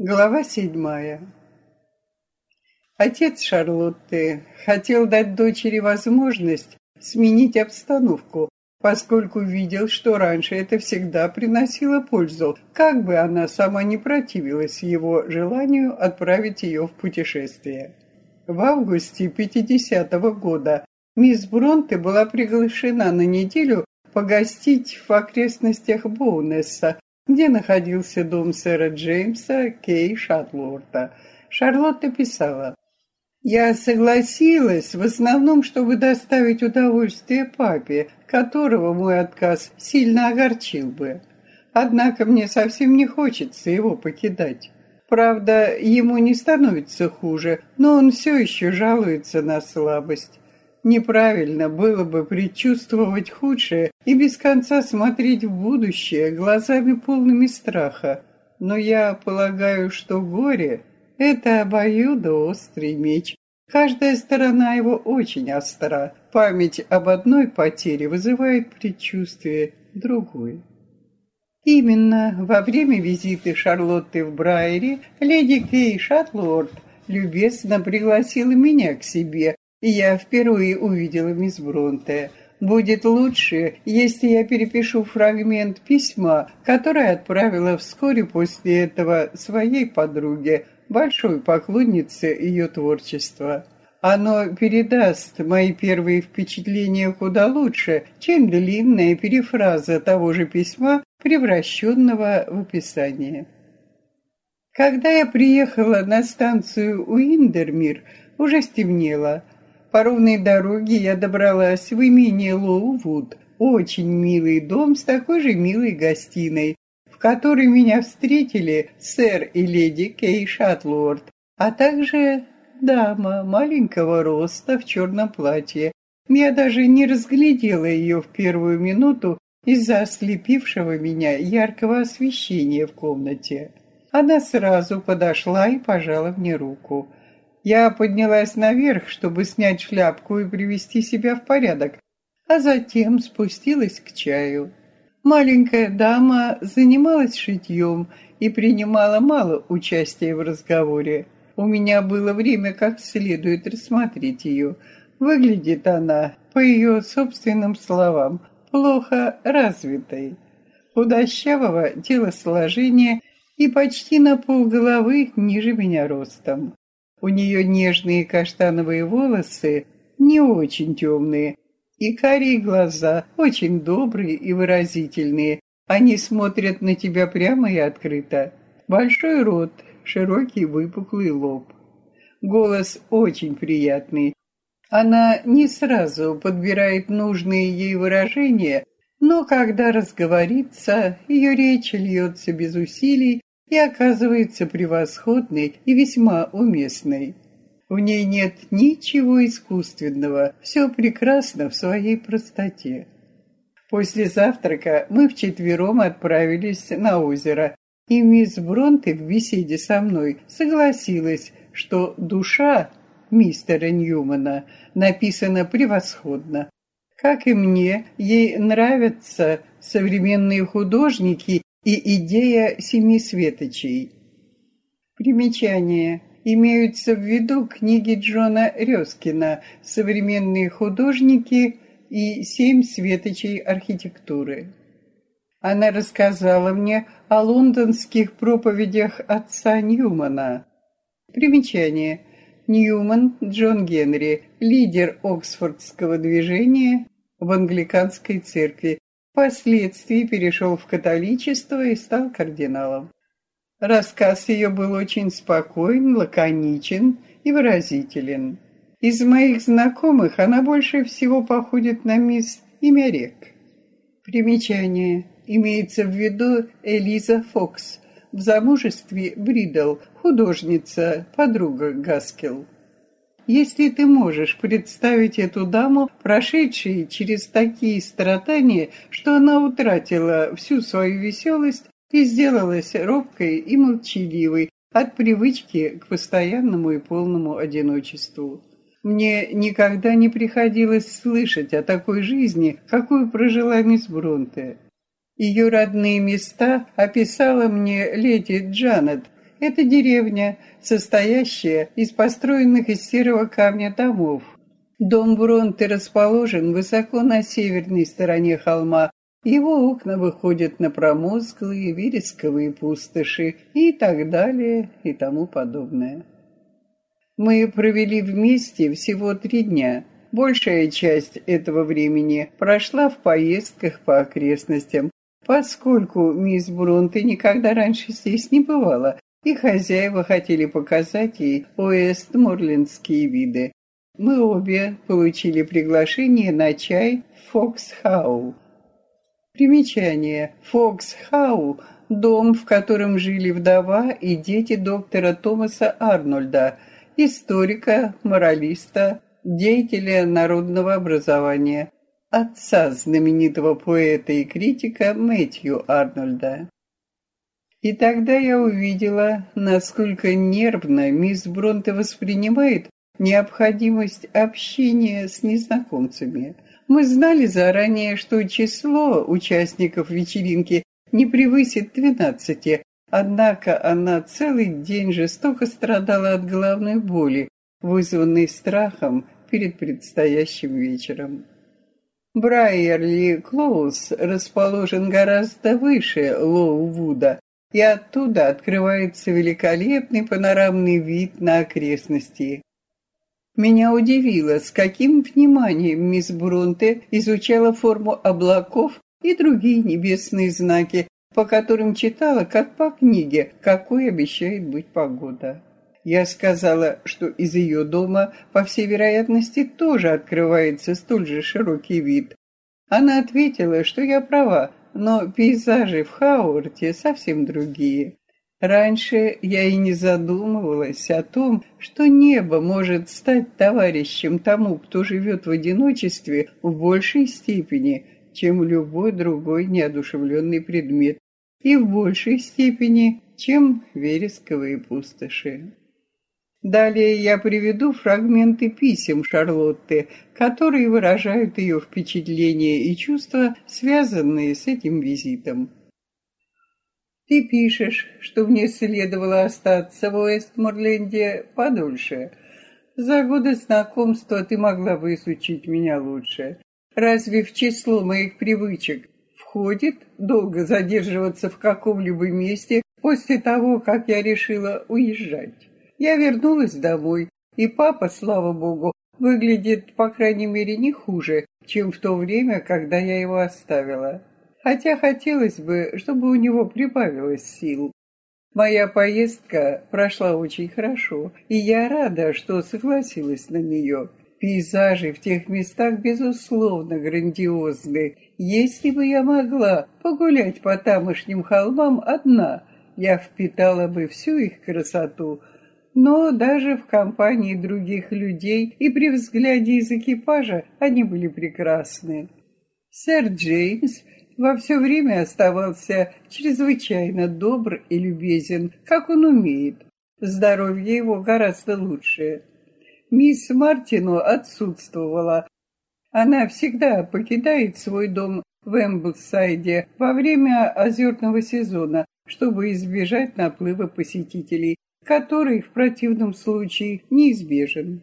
Глава седьмая. Отец Шарлотты хотел дать дочери возможность сменить обстановку, поскольку видел, что раньше это всегда приносило пользу, как бы она сама не противилась его желанию отправить ее в путешествие. В августе 50-го года мисс Бронте была приглашена на неделю погостить в окрестностях Боунесса, где находился дом сэра Джеймса Кей Шатлорта. Шарлотта писала, «Я согласилась в основном, чтобы доставить удовольствие папе, которого мой отказ сильно огорчил бы. Однако мне совсем не хочется его покидать. Правда, ему не становится хуже, но он все еще жалуется на слабость. Неправильно было бы предчувствовать худшее и без конца смотреть в будущее глазами полными страха. Но я полагаю, что горе — это обоюдоострый меч. Каждая сторона его очень остра. Память об одной потере вызывает предчувствие другой. Именно во время визита Шарлотты в Брайере леди Кей Шатлорд любезно пригласила меня к себе, и я впервые увидела мисс Бронте. Будет лучше, если я перепишу фрагмент письма, которое отправила вскоре после этого своей подруге, большой поклоннице ее творчества. Оно передаст мои первые впечатления куда лучше, чем длинная перефраза того же письма, превращенного в описание. Когда я приехала на станцию Уиндермир, уже стемнело – по ровной дороге я добралась в имение Лоувуд, очень милый дом с такой же милой гостиной, в которой меня встретили сэр и леди Кей Шатлорд, а также дама маленького роста в черном платье. Я даже не разглядела ее в первую минуту из-за ослепившего меня яркого освещения в комнате. Она сразу подошла и пожала мне руку. Я поднялась наверх, чтобы снять шляпку и привести себя в порядок, а затем спустилась к чаю. Маленькая дама занималась шитьем и принимала мало участия в разговоре. У меня было время как следует рассмотреть ее. Выглядит она, по ее собственным словам, плохо развитой. Худощавого телосложения и почти на полголовы ниже меня ростом. У нее нежные каштановые волосы, не очень темные, и карие глаза, очень добрые и выразительные. Они смотрят на тебя прямо и открыто. Большой рот, широкий выпуклый лоб. Голос очень приятный. Она не сразу подбирает нужные ей выражения, но когда разговорится, ее речь льется без усилий и оказывается превосходной и весьма уместной. В ней нет ничего искусственного, все прекрасно в своей простоте. После завтрака мы вчетвером отправились на озеро, и мисс Бронте в беседе со мной согласилась, что душа мистера Ньюмана написана превосходно. Как и мне, ей нравятся современные художники и идея семи светочей. Примечание. Имеются в виду книги Джона Рёскина «Современные художники» и «Семь светочей архитектуры». Она рассказала мне о лондонских проповедях отца Ньюмана. Примечание. Ньюман Джон Генри, лидер Оксфордского движения в англиканской церкви, Впоследствии перешел в католичество и стал кардиналом. Рассказ ее был очень спокоен, лаконичен и выразителен. Из моих знакомых она больше всего походит на мисс Имярек. Примечание. Имеется в виду Элиза Фокс. В замужестве Бридл, художница, подруга Гаскел. Если ты можешь представить эту даму, прошедшей через такие страдания, что она утратила всю свою веселость и сделалась робкой и молчаливой от привычки к постоянному и полному одиночеству. Мне никогда не приходилось слышать о такой жизни, какую прожила мисс Бронте. Ее родные места описала мне леди Джанет, Это деревня, состоящая из построенных из серого камня домов. Дом Бронте расположен высоко на северной стороне холма. Его окна выходят на промозглые вересковые пустоши и так далее и тому подобное. Мы провели вместе всего три дня. Большая часть этого времени прошла в поездках по окрестностям, поскольку мисс Бронте никогда раньше здесь не бывала, и хозяева хотели показать ей уэстморлендские виды. Мы обе получили приглашение на чай в Фоксхау. Примечание. Фоксхау – дом, в котором жили вдова и дети доктора Томаса Арнольда, историка, моралиста, деятеля народного образования, отца знаменитого поэта и критика Мэтью Арнольда. И тогда я увидела, насколько нервно мисс Бронте воспринимает необходимость общения с незнакомцами. Мы знали заранее, что число участников вечеринки не превысит двенадцати, однако она целый день жестоко страдала от головной боли, вызванной страхом перед предстоящим вечером. Брайерли Клоус расположен гораздо выше Лоу-Вуда, и оттуда открывается великолепный панорамный вид на окрестности. Меня удивило, с каким вниманием мисс Брунте изучала форму облаков и другие небесные знаки, по которым читала, как по книге, какой обещает быть погода. Я сказала, что из ее дома, по всей вероятности, тоже открывается столь же широкий вид. Она ответила, что я права, но пейзажи в Хауарте совсем другие. Раньше я и не задумывалась о том, что небо может стать товарищем тому, кто живет в одиночестве в большей степени, чем любой другой неодушевленный предмет, и в большей степени, чем вересковые пустоши. Далее я приведу фрагменты писем Шарлотты, которые выражают ее впечатления и чувства, связанные с этим визитом. Ты пишешь, что мне следовало остаться в Уэстморленде подольше. За годы знакомства ты могла бы изучить меня лучше. Разве в число моих привычек входит долго задерживаться в каком-либо месте после того, как я решила уезжать? Я вернулась домой, и папа, слава богу, выглядит, по крайней мере, не хуже, чем в то время, когда я его оставила хотя хотелось бы, чтобы у него прибавилось сил. Моя поездка прошла очень хорошо, и я рада, что согласилась на нее. Пейзажи в тех местах, безусловно, грандиозны. Если бы я могла погулять по тамошним холмам одна, я впитала бы всю их красоту, но даже в компании других людей и при взгляде из экипажа они были прекрасны. Сэр Джеймс во все время оставался чрезвычайно добр и любезен, как он умеет. Здоровье его гораздо лучше. Мисс Мартину отсутствовала. Она всегда покидает свой дом в Эмблсайде во время озерного сезона, чтобы избежать наплыва посетителей, который в противном случае неизбежен.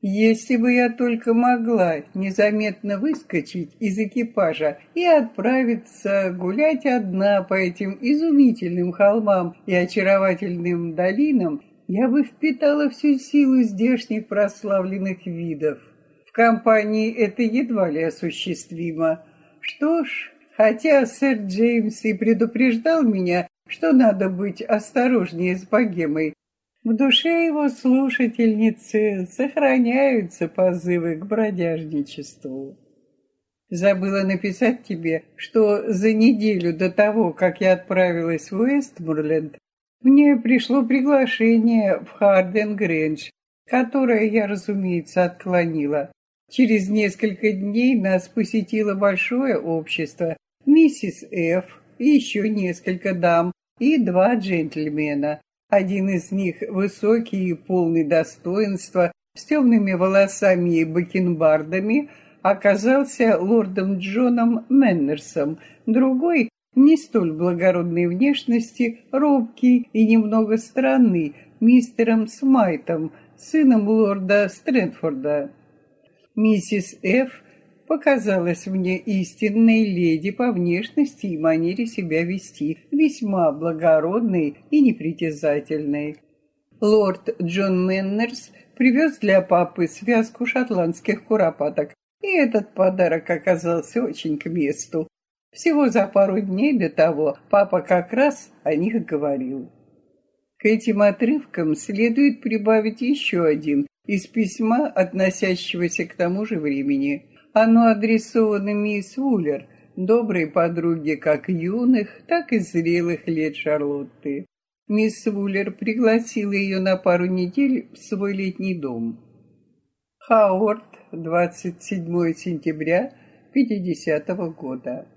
Если бы я только могла незаметно выскочить из экипажа и отправиться гулять одна по этим изумительным холмам и очаровательным долинам, я бы впитала всю силу здешних прославленных видов. В компании это едва ли осуществимо. Что ж, хотя сэр Джеймс и предупреждал меня, что надо быть осторожнее с богемой, в душе его слушательницы сохраняются позывы к бродяжничеству. Забыла написать тебе, что за неделю до того, как я отправилась в Уэстмурленд, мне пришло приглашение в Харден Грэндж, которое я, разумеется, отклонила. Через несколько дней нас посетило большое общество, миссис Ф. и еще несколько дам и два джентльмена. Один из них, высокий и полный достоинства, с темными волосами и бакенбардами, оказался лордом Джоном Меннерсом, другой не столь благородной внешности, робкий и немного странный, мистером Смайтом, сыном лорда Стрэндфорда. Миссис Ф. показалась мне истинной леди по внешности и манере себя вести, весьма благородной и непритязательной. Лорд Джон Меннерс привез для папы связку шотландских куропаток, и этот подарок оказался очень к месту. Всего за пару дней до того папа как раз о них говорил. К этим отрывкам следует прибавить еще один из письма, относящегося к тому же времени. Оно адресовано мисс Вуллер, доброй подруге как юных, так и зрелых лет Шарлотты. Мисс Вуллер пригласила ее на пару недель в свой летний дом. Хауард, 27 сентября 50 -го года.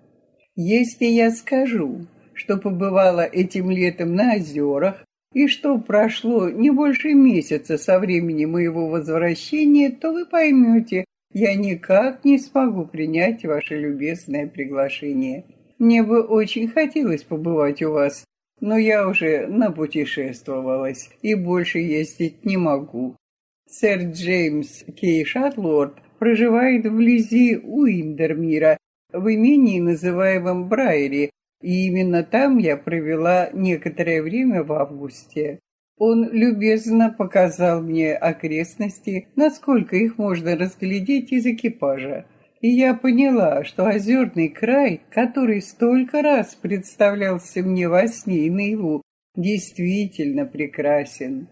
Если я скажу, что побывала этим летом на озерах, и что прошло не больше месяца со времени моего возвращения, то вы поймете, я никак не смогу принять ваше любезное приглашение. Мне бы очень хотелось побывать у вас, но я уже напутешествовалась и больше ездить не могу. Сэр Джеймс Кей Шатлорд проживает вблизи Уиндермира, в имении, называемом Брайери, и именно там я провела некоторое время в августе. Он любезно показал мне окрестности, насколько их можно разглядеть из экипажа. И я поняла, что озерный край, который столько раз представлялся мне во сне и наяву, действительно прекрасен.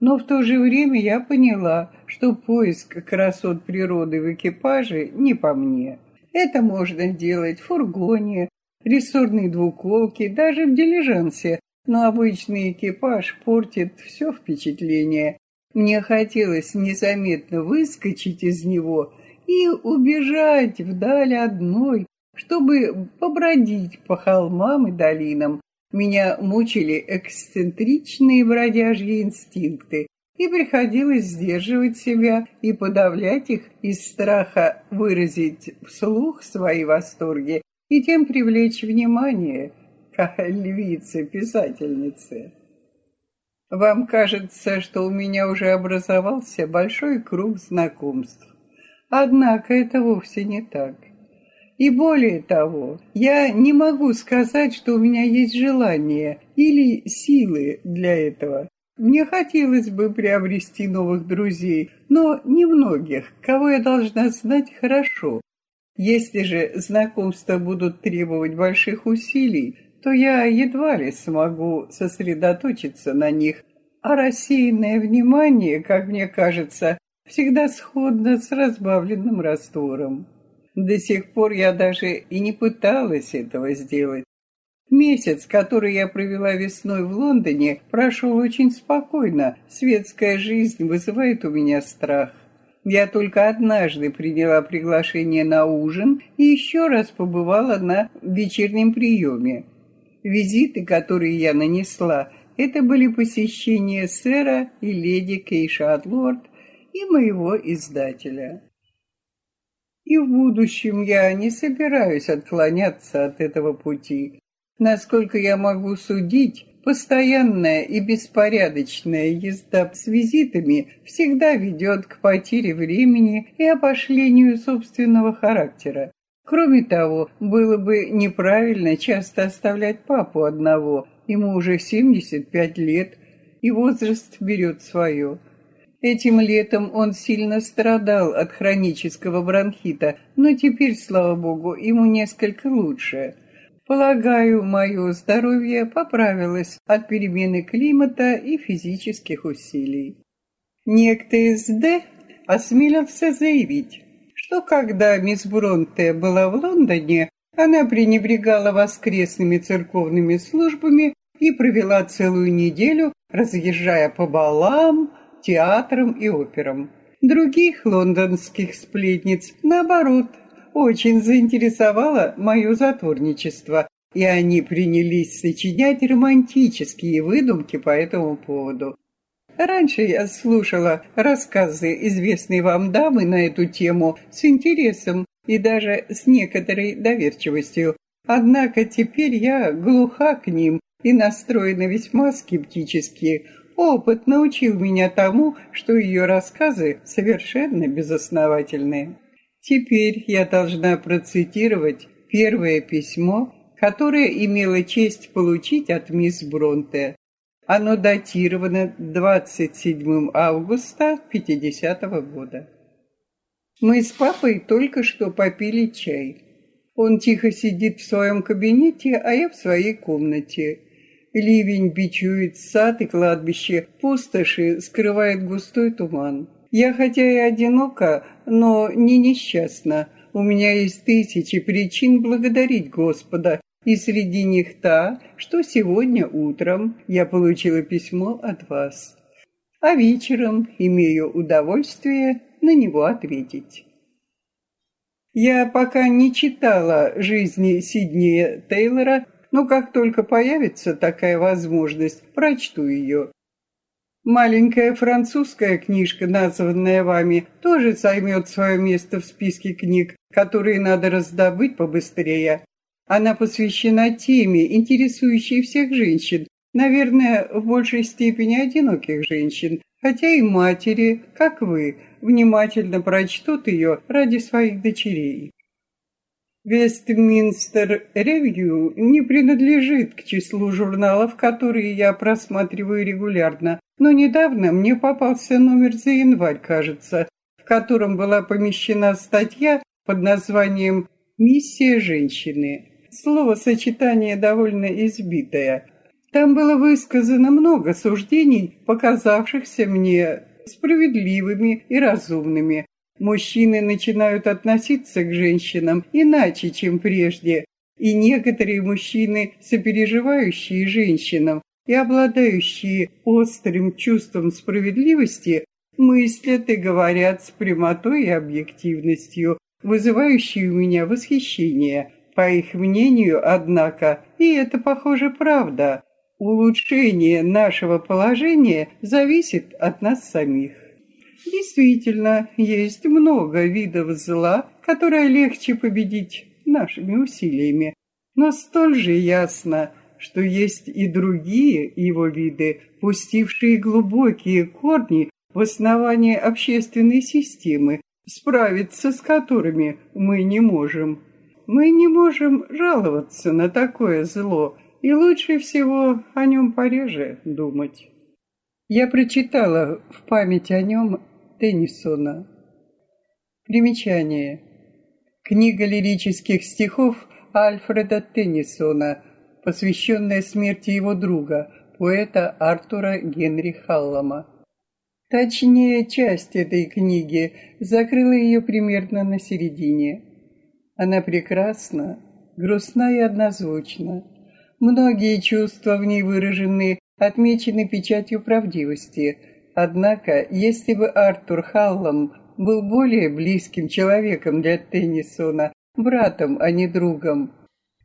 Но в то же время я поняла, что поиск красот природы в экипаже не по мне. Это можно делать в фургоне, рессорной двуколке, даже в дилижансе, но обычный экипаж портит все впечатление. Мне хотелось незаметно выскочить из него и убежать вдаль одной, чтобы побродить по холмам и долинам. Меня мучили эксцентричные бродяжьи инстинкты, и приходилось сдерживать себя и подавлять их из страха выразить вслух свои восторги и тем привлечь внимание к львице-писательнице. Вам кажется, что у меня уже образовался большой круг знакомств. Однако это вовсе не так. И более того, я не могу сказать, что у меня есть желание или силы для этого. Мне хотелось бы приобрести новых друзей, но немногих, кого я должна знать хорошо. Если же знакомства будут требовать больших усилий, то я едва ли смогу сосредоточиться на них, а рассеянное внимание, как мне кажется, всегда сходно с разбавленным раствором. До сих пор я даже и не пыталась этого сделать. Месяц, который я провела весной в Лондоне, прошел очень спокойно. Светская жизнь вызывает у меня страх. Я только однажды приняла приглашение на ужин и еще раз побывала на вечернем приеме. Визиты, которые я нанесла, это были посещения сэра и леди Кейша Атлорд и моего издателя. И в будущем я не собираюсь отклоняться от этого пути. Насколько я могу судить, постоянная и беспорядочная езда с визитами всегда ведет к потере времени и опошлению собственного характера. Кроме того, было бы неправильно часто оставлять папу одного, ему уже 75 лет, и возраст берет свое. Этим летом он сильно страдал от хронического бронхита, но теперь, слава богу, ему несколько лучше – Полагаю, мое здоровье поправилось от перемены климата и физических усилий. Некто из Д осмелился заявить, что когда мисс Бронте была в Лондоне, она пренебрегала воскресными церковными службами и провела целую неделю, разъезжая по балам, театрам и операм. Других лондонских сплетниц, наоборот, очень заинтересовало мое затворничество, и они принялись сочинять романтические выдумки по этому поводу. Раньше я слушала рассказы известной вам дамы на эту тему с интересом и даже с некоторой доверчивостью, Однако теперь я глуха к ним и настроена весьма скептически. Опыт научил меня тому, что ее рассказы совершенно безосновательны. Теперь я должна процитировать первое письмо, которое имела честь получить от мисс Бронте. Оно датировано 27 августа 50 -го года. Мы с папой только что попили чай. Он тихо сидит в своем кабинете, а я в своей комнате. Ливень бичует сад и кладбище, пустоши скрывает густой туман. Я хотя и одинока, но не несчастна. У меня есть тысячи причин благодарить Господа, и среди них та, что сегодня утром я получила письмо от вас. А вечером имею удовольствие на него ответить. Я пока не читала «Жизни Сиднея Тейлора», но как только появится такая возможность, прочту ее. Маленькая французская книжка, названная вами, тоже займет свое место в списке книг, которые надо раздобыть побыстрее. Она посвящена теме, интересующей всех женщин, наверное, в большей степени одиноких женщин, хотя и матери, как вы, внимательно прочтут ее ради своих дочерей. Вестминстер Ревью не принадлежит к числу журналов, которые я просматриваю регулярно, но недавно мне попался номер за январь, кажется, в котором была помещена статья под названием «Миссия женщины». Слово-сочетание довольно избитое. Там было высказано много суждений, показавшихся мне справедливыми и разумными. Мужчины начинают относиться к женщинам иначе, чем прежде, и некоторые мужчины, сопереживающие женщинам и обладающие острым чувством справедливости, мыслят и говорят с прямотой и объективностью, вызывающие у меня восхищение – по их мнению, однако, и это, похоже, правда, улучшение нашего положения зависит от нас самих. Действительно, есть много видов зла, которое легче победить нашими усилиями, но столь же ясно, что есть и другие его виды, пустившие глубокие корни в основании общественной системы, справиться с которыми мы не можем. Мы не можем жаловаться на такое зло, и лучше всего о нем пореже думать. Я прочитала в память о нем Теннисона. Примечание. Книга лирических стихов Альфреда Теннисона, посвященная смерти его друга, поэта Артура Генри Халлама. Точнее, часть этой книги закрыла ее примерно на середине. Она прекрасна, грустна и однозвучна. Многие чувства в ней выражены, отмечены печатью правдивости. Однако, если бы Артур Халлам был более близким человеком для Теннисона, братом, а не другом,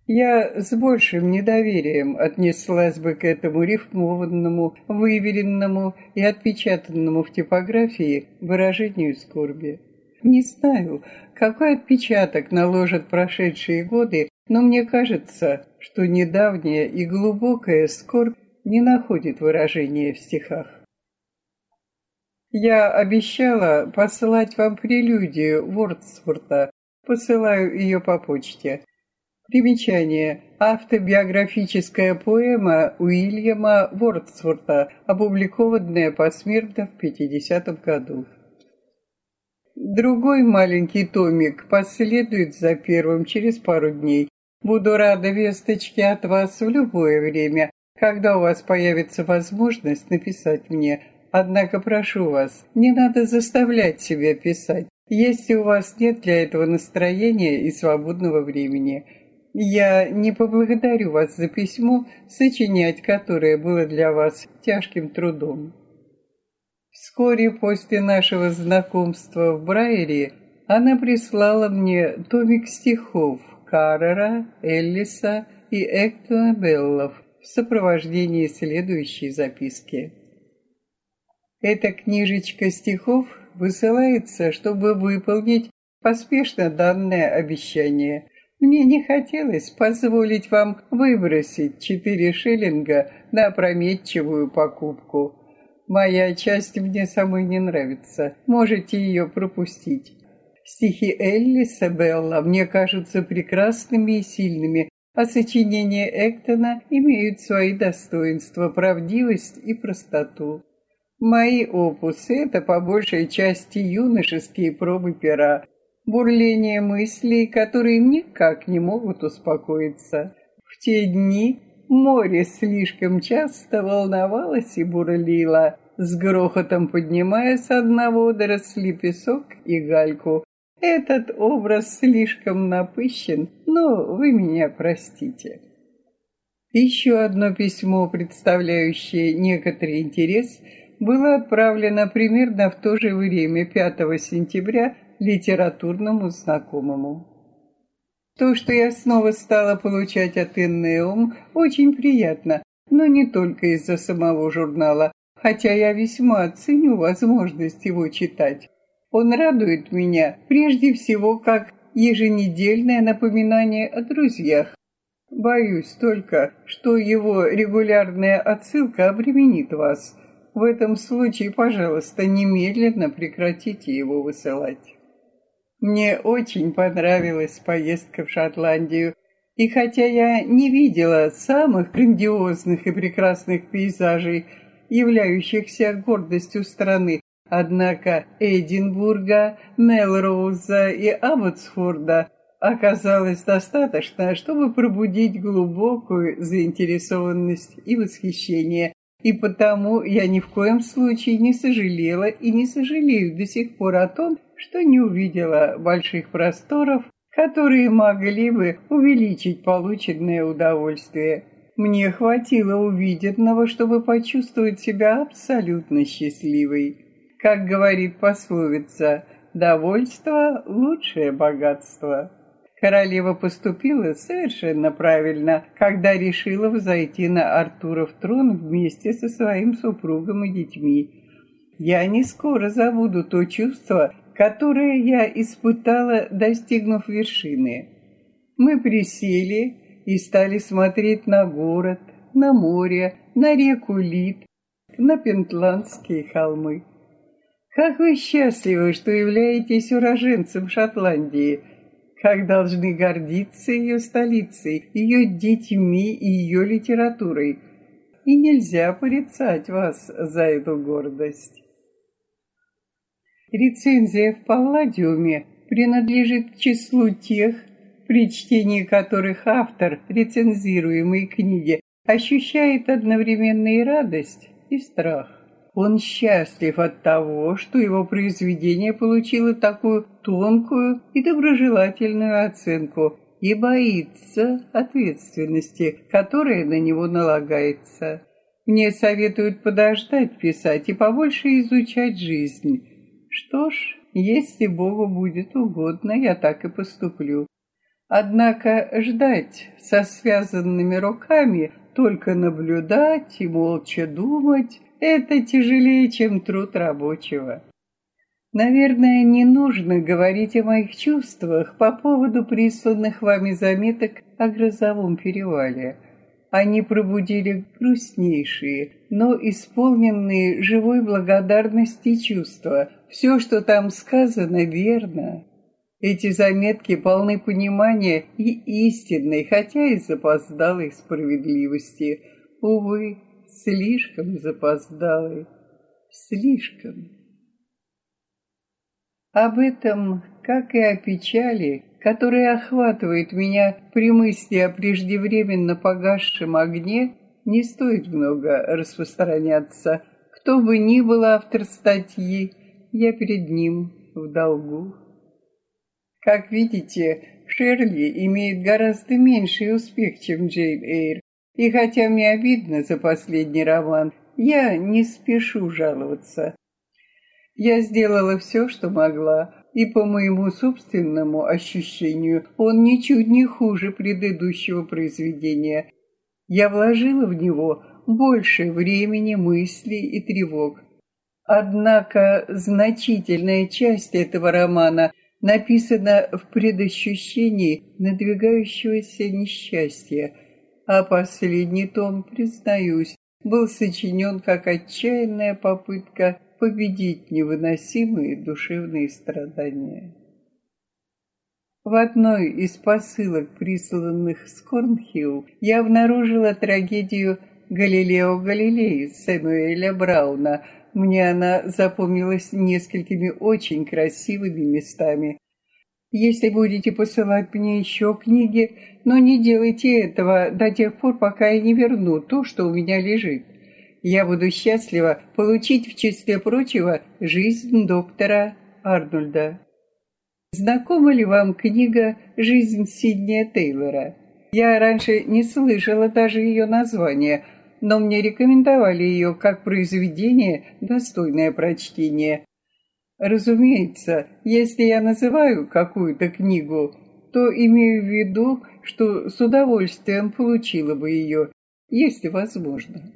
я с большим недоверием отнеслась бы к этому рифмованному, выверенному и отпечатанному в типографии выражению скорби. Не знаю, какой отпечаток наложат прошедшие годы, но мне кажется, что недавняя и глубокая скорбь не находит выражения в стихах. Я обещала посылать вам прелюдию Вордсворта, посылаю ее по почте. Примечание. Автобиографическая поэма Уильяма Вордсворта, опубликованная посмертно в 50 году. Другой маленький томик последует за первым через пару дней. Буду рада весточке от вас в любое время, когда у вас появится возможность написать мне. Однако прошу вас, не надо заставлять себя писать, если у вас нет для этого настроения и свободного времени. Я не поблагодарю вас за письмо, сочинять которое было для вас тяжким трудом. Вскоре после нашего знакомства в Брайере она прислала мне томик стихов Каррера, Эллиса и Эктона Беллов в сопровождении следующей записки. Эта книжечка стихов высылается, чтобы выполнить поспешно данное обещание. Мне не хотелось позволить вам выбросить четыре шиллинга на опрометчивую покупку. Моя часть мне самой не нравится. Можете ее пропустить. Стихи Эллиса Белла мне кажутся прекрасными и сильными, а сочинения Эктона имеют свои достоинства, правдивость и простоту. Мои опусы — это по большей части юношеские пробы пера, бурление мыслей, которые никак не могут успокоиться. В те дни море слишком часто волновалось и бурлило, с грохотом поднимая с дна водоросли, песок и гальку. Этот образ слишком напыщен, но вы меня простите. Еще одно письмо, представляющее некоторый интерес, было отправлено примерно в то же время, 5 сентября, литературному знакомому. То, что я снова стала получать от Иннеум, очень приятно, но не только из-за самого журнала, хотя я весьма ценю возможность его читать. Он радует меня прежде всего как еженедельное напоминание о друзьях. Боюсь только, что его регулярная отсылка обременит вас. В этом случае, пожалуйста, немедленно прекратите его высылать. Мне очень понравилась поездка в Шотландию, и хотя я не видела самых грандиозных и прекрасных пейзажей, являющихся гордостью страны, однако Эдинбурга, Мелроуза и Абботсфорда оказалось достаточно, чтобы пробудить глубокую заинтересованность и восхищение, и потому я ни в коем случае не сожалела и не сожалею до сих пор о том, что не увидела больших просторов, которые могли бы увеличить полученное удовольствие. Мне хватило увиденного, чтобы почувствовать себя абсолютно счастливой. Как говорит пословица, довольство – лучшее богатство. Королева поступила совершенно правильно, когда решила взойти на Артуров трон вместе со своим супругом и детьми. Я не скоро забуду то чувство, которое я испытала, достигнув вершины. Мы присели и стали смотреть на город, на море, на реку Лид, на Пентландские холмы. Как вы счастливы, что являетесь уроженцем Шотландии, как должны гордиться ее столицей, ее детьми и ее литературой. И нельзя порицать вас за эту гордость. Рецензия в Палладиуме принадлежит к числу тех, при чтении которых автор рецензируемой книги ощущает одновременно и радость, и страх. Он счастлив от того, что его произведение получило такую тонкую и доброжелательную оценку, и боится ответственности, которая на него налагается. Мне советуют подождать писать и побольше изучать жизнь, что ж, если Богу будет угодно, я так и поступлю. Однако ждать со связанными руками, только наблюдать и молча думать — это тяжелее, чем труд рабочего. Наверное, не нужно говорить о моих чувствах по поводу присланных вами заметок о грозовом перевале. Они пробудили грустнейшие, но исполненные живой благодарности чувства. Все, что там сказано, верно. Эти заметки полны понимания и истинной, хотя и запоздалой справедливости. Увы, слишком запоздалой. Слишком. Об этом, как и о печали, которая охватывает меня при мысли о преждевременно погасшем огне, не стоит много распространяться. Кто бы ни был автор статьи, я перед ним в долгу. Как видите, Шерли имеет гораздо меньший успех, чем Джейн Эйр, и хотя мне обидно за последний роман, я не спешу жаловаться. Я сделала все, что могла, и по моему собственному ощущению он ничуть не хуже предыдущего произведения. Я вложила в него больше времени, мыслей и тревог. Однако значительная часть этого романа написано в предощущении надвигающегося несчастья, а последний том, признаюсь, был сочинен как отчаянная попытка победить невыносимые душевные страдания. В одной из посылок, присланных с Корнхилл, я обнаружила трагедию Галилео Галилей Сэмюэля Брауна. Мне она запомнилась несколькими очень красивыми местами. Если будете посылать мне еще книги, но не делайте этого до тех пор, пока я не верну то, что у меня лежит. Я буду счастлива получить в числе прочего жизнь доктора Арнольда. Знакома ли вам книга «Жизнь Сиднея Тейлора»? Я раньше не слышала даже ее названия, но мне рекомендовали ее как произведение, достойное прочтения. Разумеется, если я называю какую-то книгу, то имею в виду, что с удовольствием получила бы ее, если возможно.